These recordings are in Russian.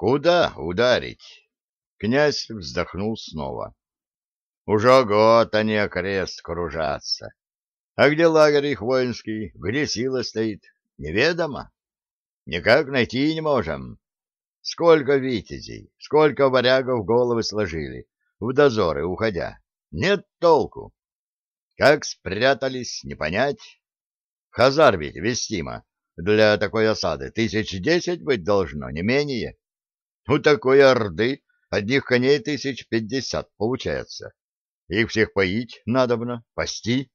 Куда ударить? Князь вздохнул снова. Уже год они окрест кружатся. А где лагерь их воинский, где сила стоит, неведомо. Никак найти не можем. Сколько витязей, сколько варягов головы сложили, в дозоры уходя. Нет толку. Как спрятались, не понять. Хазар ведь вестимо. Для такой осады тысяч десять быть должно, не менее. У такой орды одних коней тысяч пятьдесят получается. Их всех поить надобно, пасти.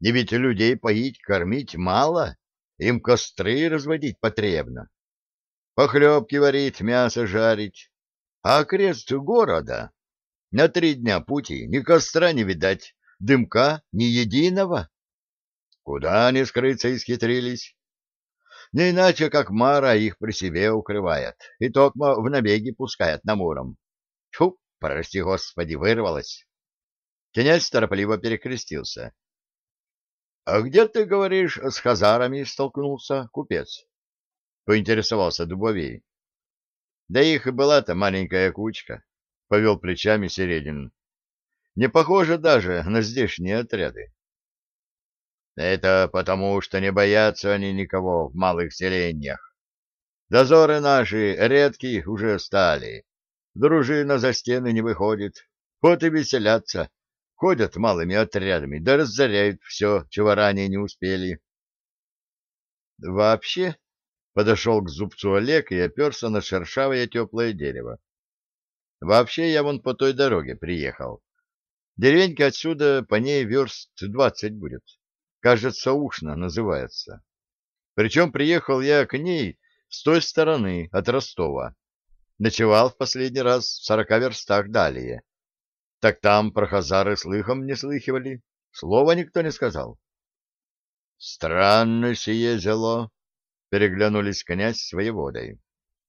И ведь людей поить, кормить мало, им костры разводить потребно. Похлебки варить, мясо жарить. А крест города на три дня пути ни костра не видать, дымка ни единого. Куда они скрыться исхитрились? Не иначе, как Мара их при себе укрывает, и токмо в набеги пускает на Муром. Фу, прости господи, вырвалась. Князь торопливо перекрестился. — А где, ты говоришь, с хазарами столкнулся купец? — поинтересовался Дубовей. — Да их и была-то маленькая кучка, — повел плечами Середин. — Не похоже даже на здешние отряды. Это потому, что не боятся они никого в малых селениях. Дозоры наши редкие уже стали. Дружина за стены не выходит. Вот и веселятся. Ходят малыми отрядами, да разоряют все, чего ранее не успели. Вообще, подошел к зубцу Олег и оперся на шершавое теплое дерево. Вообще я вон по той дороге приехал. Деревенька отсюда по ней верст двадцать будет кажется, Ушна называется. Причем приехал я к ней с той стороны, от Ростова. Ночевал в последний раз в сорока верстах далее. Так там про хазары слыхом не слыхивали, слова никто не сказал. — Странно сие зело, — переглянулись князь с воеводой.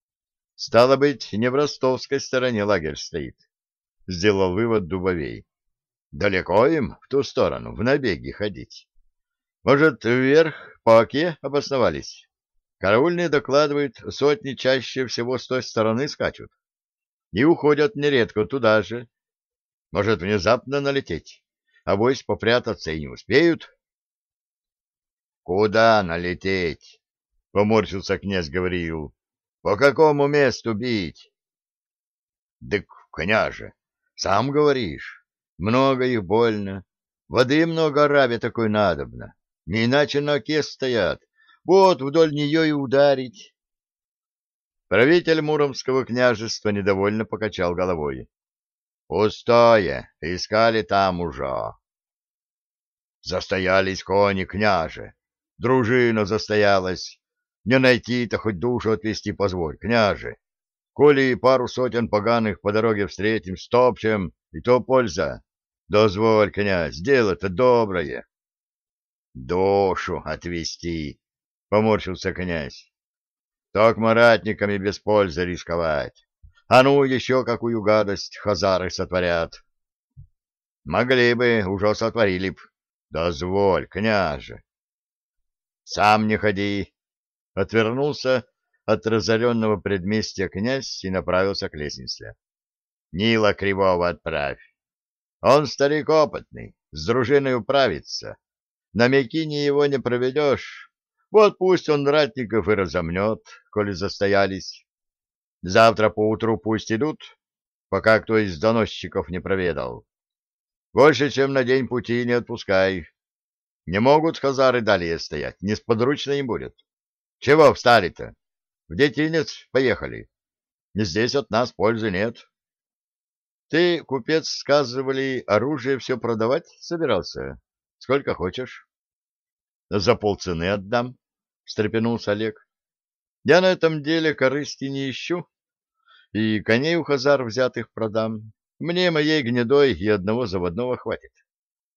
— Стало быть, не в ростовской стороне лагерь стоит, — сделал вывод Дубовей. — Далеко им в ту сторону, в набеги ходить. Может, вверх по оке обосновались? Караульные докладывают, сотни чаще всего с той стороны скачут. И уходят нередко туда же. Может, внезапно налететь, а вось попрятаться и не успеют. — Куда налететь? — поморщился князь Гавриил. — По какому месту бить? — Дык, княже, сам говоришь, много их больно, воды много рабе такой надобно. Не иначе на оке стоят. Вот вдоль нее и ударить. Правитель Муромского княжества недовольно покачал головой. Пустое, искали там уже. Застоялись кони, княже. Дружина застоялась. Не найти-то хоть душу отвести позволь, княже. Коли пару сотен поганых по дороге встретим, стопчем, и то польза. Дозволь, князь, дело-то доброе. Душу отвести, — поморщился князь. Так маратниками без пользы рисковать. А ну, еще какую гадость хазары сотворят. Могли бы, уже сотворили б. Дозволь, княже. Сам не ходи. Отвернулся от разоренного предместья князь и направился к лестнице. Нила Кривого отправь. Он старик опытный, с дружиной управится. На Мякине его не проведешь. Вот пусть он ратников и разомнет, коли застоялись. Завтра поутру пусть идут, пока кто из доносчиков не проведал. Больше, чем на день пути не отпускай. Не могут хазары далее стоять, несподручно им будет. Чего встали-то? В детинец поехали. Здесь от нас пользы нет. Ты, купец, сказывали, оружие все продавать собирался? Сколько хочешь? — За полцены отдам, — встрепенулся Олег. — Я на этом деле корысти не ищу, и коней у хазар взятых продам. Мне моей гнедой и одного заводного хватит.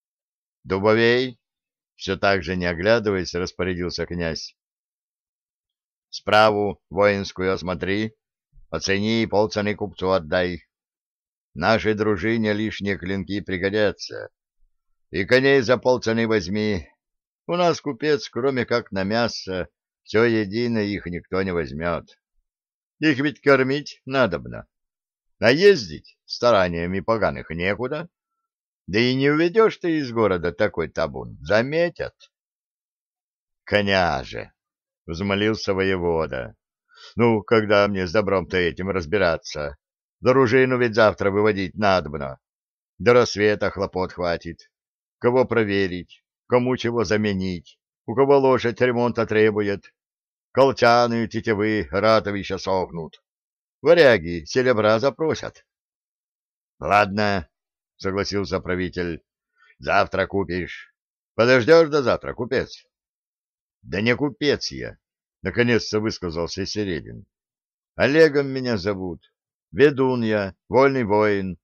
— Дубовей, — все так же не оглядываясь, распорядился князь. — Справу воинскую осмотри, оцени и полцены купцу отдай. Нашей дружине лишние клинки пригодятся. И коней за полцены возьми. У нас купец, кроме как на мясо, все едино их никто не возьмет. Их ведь кормить надобно. А ездить стараниями поганых некуда. Да и не уведешь ты из города такой табун, заметят. Коняже, — взмолился воевода, — ну, когда мне с добром-то этим разбираться? Дружину ведь завтра выводить надобно. До рассвета хлопот хватит. Кого проверить, кому чего заменить, у кого лошадь ремонта требует. Колчаны, тетивы, ратовища сохнут. Варяги серебра запросят. — Ладно, — согласился правитель, — завтра купишь. Подождешь до завтра, купец? — Да не купец я, — наконец-то высказался Середин. — Олегом меня зовут. Ведун я, вольный воин.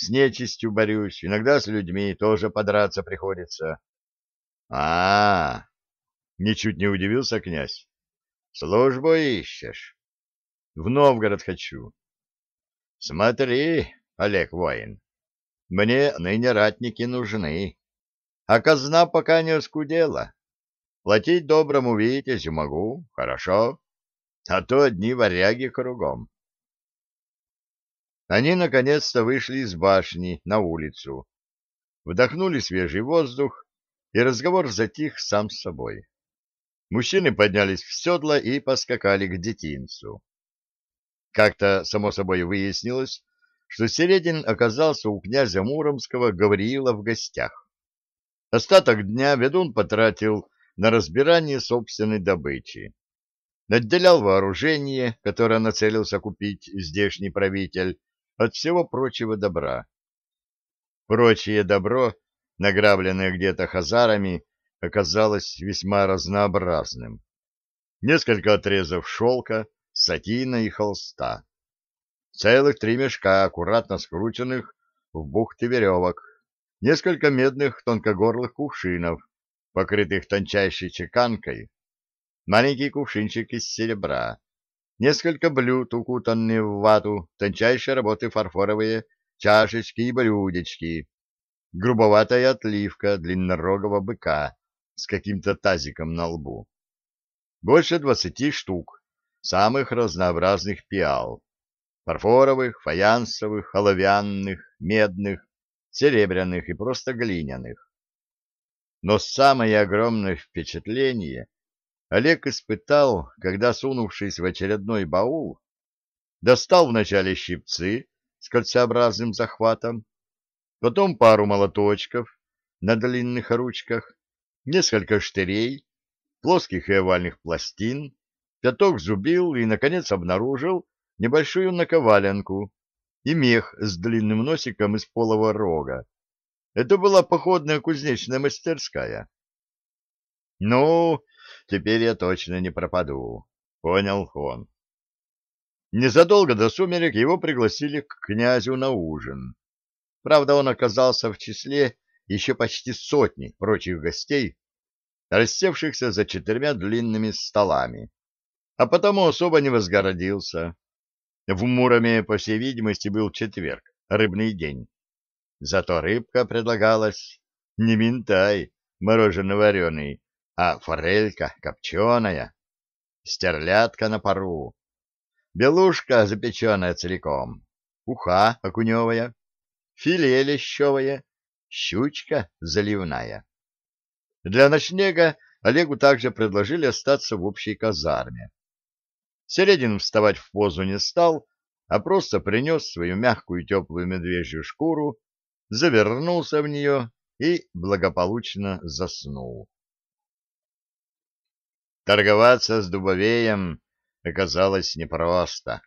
С нечистью борюсь, иногда с людьми тоже подраться приходится. — А, -а, -а ничуть не удивился князь. — Службу ищешь? — В Новгород хочу. — Смотри, Олег воин, мне ныне ратники нужны, а казна пока не оскудела. Платить доброму витязю могу, хорошо, а то одни варяги кругом. Они наконец-то вышли из башни на улицу, вдохнули свежий воздух, и разговор затих сам собой. Мужчины поднялись в седла и поскакали к детинцу. Как-то само собой выяснилось, что Середин оказался у князя Муромского Гавриила в гостях. Остаток дня ведун потратил на разбирание собственной добычи. Отделял вооружение, которое нацелился купить здешний правитель, от всего прочего добра. Прочее добро, награбленное где-то хазарами, оказалось весьма разнообразным. Несколько отрезов шелка, сатина и холста. Целых три мешка, аккуратно скрученных в бухты веревок. Несколько медных тонкогорлых кувшинов, покрытых тончайшей чеканкой. Маленький кувшинчик из серебра несколько блюд, укутанные в вату, тончайшей работы фарфоровые чашечки и блюдечки, грубоватая отливка длиннорогого быка с каким-то тазиком на лбу. Больше двадцати штук самых разнообразных пиал, фарфоровых, фаянсовых, оловянных, медных, серебряных и просто глиняных. Но самое огромное впечатление Олег испытал, когда, сунувшись в очередной баул, достал вначале щипцы с кольцеобразным захватом, потом пару молоточков на длинных ручках, несколько штырей, плоских и овальных пластин, пяток зубил и, наконец, обнаружил небольшую наковаленку и мех с длинным носиком из полого рога. Это была походная кузнечная мастерская. Ну, теперь я точно не пропаду, — понял он. Незадолго до сумерек его пригласили к князю на ужин. Правда, он оказался в числе еще почти сотни прочих гостей, рассевшихся за четырьмя длинными столами, а потому особо не возгородился. В Муроме, по всей видимости, был четверг, рыбный день. Зато рыбка предлагалась не минтай, морожено-вареный, а форелька копченая, стерлядка на пару, белушка запеченная целиком, уха окуневая, филе лещевое, щучка заливная. Для ночлега Олегу также предложили остаться в общей казарме. Середин вставать в позу не стал, а просто принес свою мягкую теплую медвежью шкуру, завернулся в нее и благополучно заснул. Торговаться с Дубовеем оказалось непросто.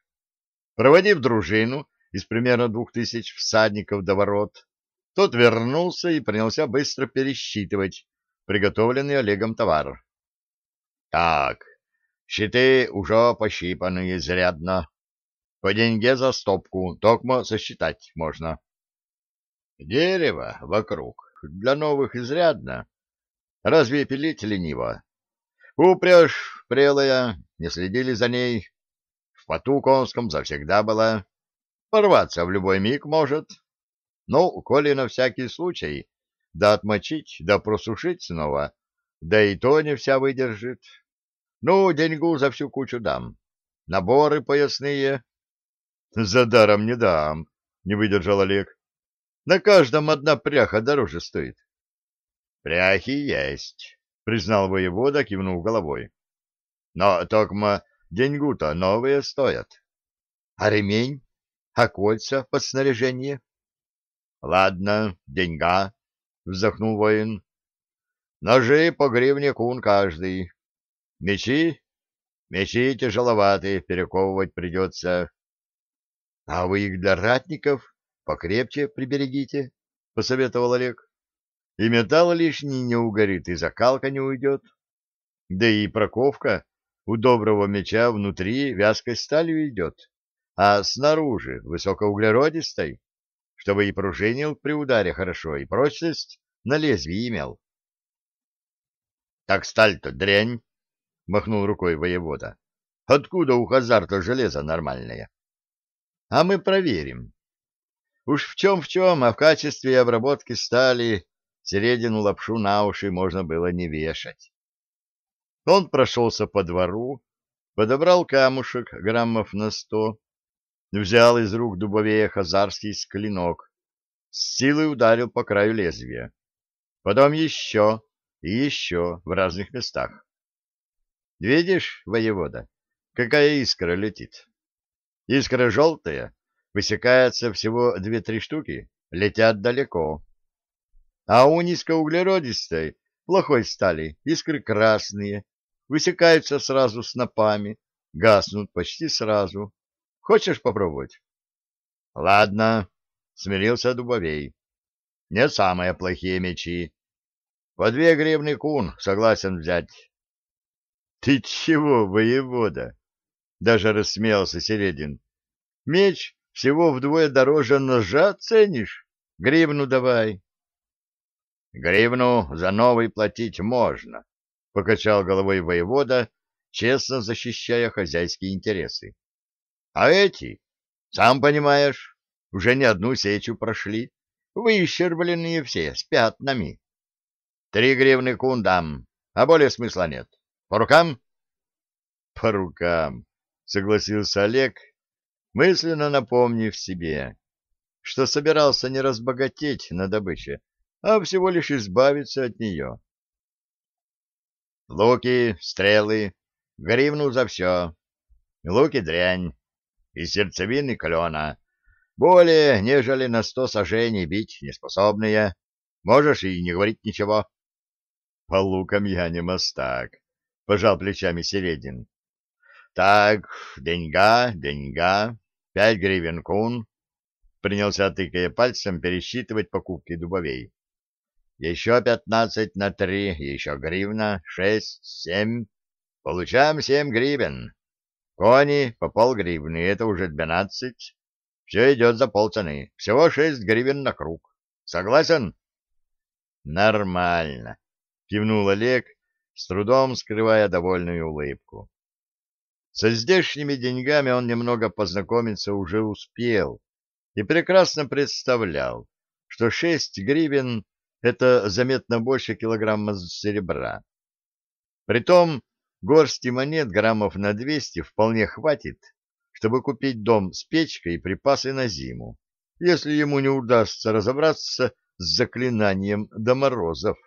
Проводив дружину из примерно двух тысяч всадников до ворот, тот вернулся и принялся быстро пересчитывать приготовленный Олегом товар. — Так, щиты уже пощипаны изрядно. По деньге за стопку, токмо сосчитать можно. Дерево вокруг для новых изрядно. Разве пилить лениво? Упряжь прелая, не следили за ней. В поту конском завсегда была. Порваться в любой миг может. Ну, коли на всякий случай, да отмочить, да просушить снова, да и то не вся выдержит. Ну, деньгу за всю кучу дам. наборы поясные. — За даром не дам, — не выдержал Олег. — На каждом одна пряха дороже стоит. — Пряхи есть, — признал воевода, кивнув головой. — Но, токма, деньгу-то новые стоят. — А ремень? А кольца под снаряжение? — Ладно, деньга, — вздохнул воин. — Ножи по гривне кун каждый. Мечи? Мечи тяжеловатые, перековывать придется. — А вы их для ратников покрепче приберегите, — посоветовал Олег. — И металл лишний не угорит, и закалка не уйдет. Да и проковка у доброго меча внутри вязкой сталью идет, а снаружи высокоуглеродистой, чтобы и пружинил при ударе хорошо, и прочность на лезвии имел. — Так сталь-то дрянь, — махнул рукой воевода. — Откуда у хазарта железо нормальное? — а мы проверим. Уж в чем в чем, а в качестве обработки стали середину лапшу на уши можно было не вешать. Он прошелся по двору, подобрал камушек граммов на сто, взял из рук дубовея хазарский склинок, с силой ударил по краю лезвия. Потом еще и еще в разных местах. Видишь, воевода, какая искра летит? Искра желтая, высекается всего две-три штуки, летят далеко. А у низкоуглеродистой, плохой стали, искры красные, высекаются сразу снопами, гаснут почти сразу. Хочешь попробовать? — Ладно, — смирился Дубовей. — Не самые плохие мечи. По две гривны кун согласен взять. — Ты чего, воевода? Даже рассмеялся Середин. Меч всего вдвое дороже ножа ценишь? Гривну давай. Гривну за новый платить можно, покачал головой воевода, честно защищая хозяйские интересы. А эти, сам понимаешь, уже не одну сечу прошли, выщербленные все, с пятнами. Три гривны кундам, а более смысла нет. По рукам? По рукам, согласился Олег, мысленно напомнив себе, что собирался не разбогатеть на добыче, а всего лишь избавиться от нее. Луки, стрелы, гривну за все. Луки дрянь, и сердцевины клена. Более, нежели на сто сажений бить неспособные. Можешь и не говорить ничего. По лукам я не мастак, — пожал плечами Середин. Так, деньга, деньга, пять гривен кун. Принялся, тыкая пальцем, пересчитывать покупки дубовей. Еще пятнадцать на три, еще гривна, шесть, семь. Получаем семь гривен. Кони по полгривны, это уже двенадцать. Все идет за полцены. Всего шесть гривен на круг. Согласен? Нормально, кивнул Олег, с трудом скрывая довольную улыбку. Со здешними деньгами он немного познакомиться уже успел и прекрасно представлял, что шесть гривен — это заметно больше килограмма серебра. Притом горсти монет граммов на двести вполне хватит, чтобы купить дом с печкой и припасы на зиму, если ему не удастся разобраться с заклинанием до морозов.